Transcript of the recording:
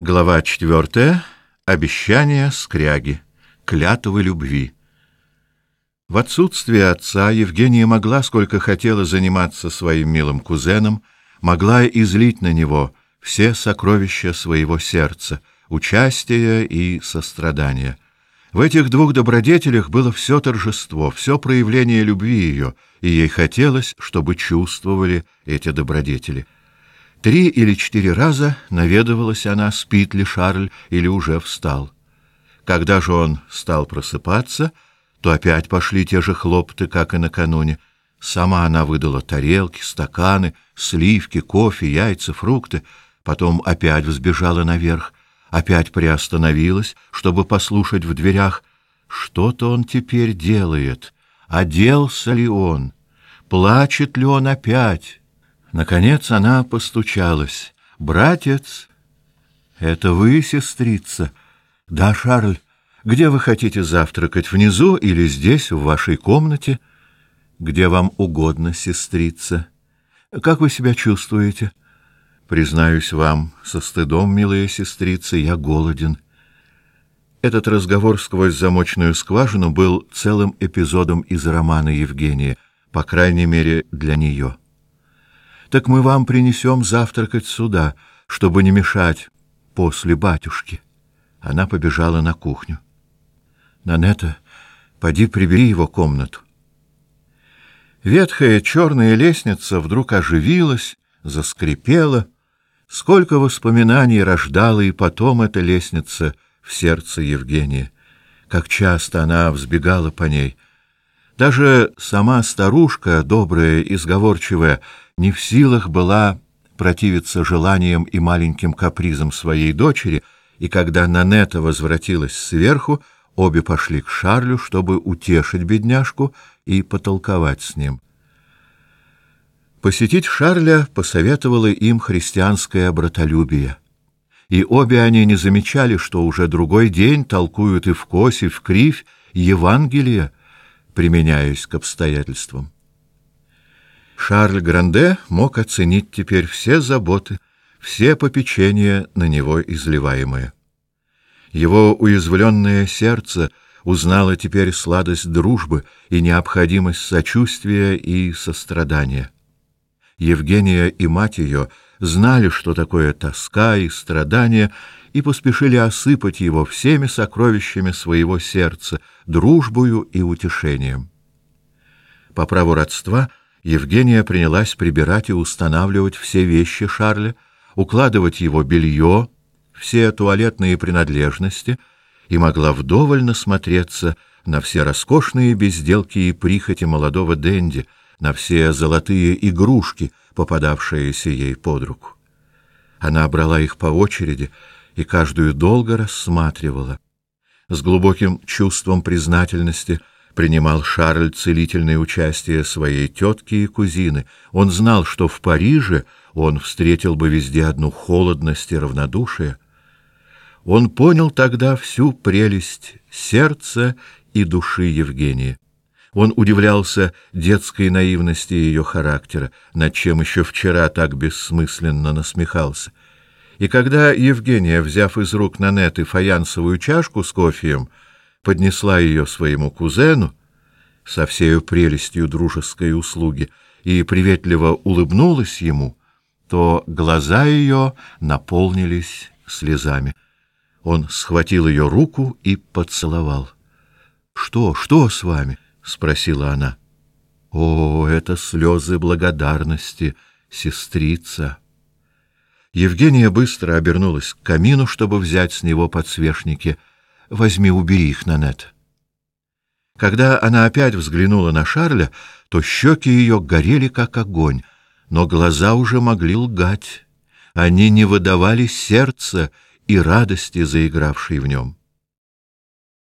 Глава четвертая. Обещание скряги. Клятвы любви. В отсутствие отца Евгения могла, сколько хотела, заниматься своим милым кузеном, могла излить на него все сокровища своего сердца, участия и сострадания. В этих двух добродетелях было все торжество, все проявление любви ее, и ей хотелось, чтобы чувствовали эти добродетели — Три или четыре раза наведывалась она, спит ли Шарль или уже встал. Когда же он стал просыпаться, то опять пошли те же хлопоты, как и накануне. Сама она выдала тарелки, стаканы, сливки, кофе, яйца, фрукты, потом опять взбежала наверх, опять приостановилась, чтобы послушать в дверях, что-то он теперь делает, оделся ли он, плачет ли он опять. Наконец она постучалась. «Братец!» «Это вы, сестрица?» «Да, Шарль. Где вы хотите завтракать, внизу или здесь, в вашей комнате?» «Где вам угодно, сестрица. Как вы себя чувствуете?» «Признаюсь вам, со стыдом, милая сестрица, я голоден». Этот разговор сквозь замочную скважину был целым эпизодом из романа Евгения, по крайней мере, для нее. Так мы вам принесем завтракать сюда, чтобы не мешать после батюшки. Она побежала на кухню. Нанета, поди прибери его комнату. Ветхая черная лестница вдруг оживилась, заскрипела. Сколько воспоминаний рождала и потом эта лестница в сердце Евгения. Как часто она взбегала по ней. Даже сама старушка, добрая и сговорчивая, не в силах была противиться желаниям и маленьким капризам своей дочери, и когда Нанета возвратилась сверху, обе пошли к Шарлю, чтобы утешить бедняжку и потолковать с ним. Посетить Шарля посоветовало им христианское братолюбие. И обе они не замечали, что уже другой день толкуют и в косе, и в кривь Евангелие, применяясь к обстоятельствам. Шарль Гранде мог оценить теперь все заботы, все попечения на него изливаемые. Его уязвленное сердце узнало теперь сладость дружбы и необходимость сочувствия и сострадания. Евгения и мать ее знали, что такое тоска и страдания, и поспешили осыпать его всеми сокровищами своего сердца, дружбою и утешением. По праву родства — Евгения принялась прибирать и устанавливать все вещи Шарля, укладывать его белье, все туалетные принадлежности и могла вдоволь насмотреться на все роскошные безделки и прихоти молодого Дэнди, на все золотые игрушки, попадавшиеся ей под руку. Она брала их по очереди и каждую долго рассматривала. С глубоким чувством признательности — принимал Шарль целительное участие своей тетки и кузины. Он знал, что в Париже он встретил бы везде одну холодность и равнодушие. Он понял тогда всю прелесть сердца и души Евгении. Он удивлялся детской наивности ее характера, над чем еще вчера так бессмысленно насмехался. И когда Евгения, взяв из рук Нанеты фаянсовую чашку с кофеем, поднесла ее своему кузену со всею прелестью дружеской услуги и приветливо улыбнулась ему, то глаза ее наполнились слезами. Он схватил ее руку и поцеловал. — Что, что с вами? — спросила она. — О, это слезы благодарности, сестрица! Евгения быстро обернулась к камину, чтобы взять с него подсвечники — Возьми, убери их, Нанет. Когда она опять взглянула на Шарля, то щеки ее горели, как огонь, но глаза уже могли лгать. Они не выдавали сердца и радости, заигравшей в нем.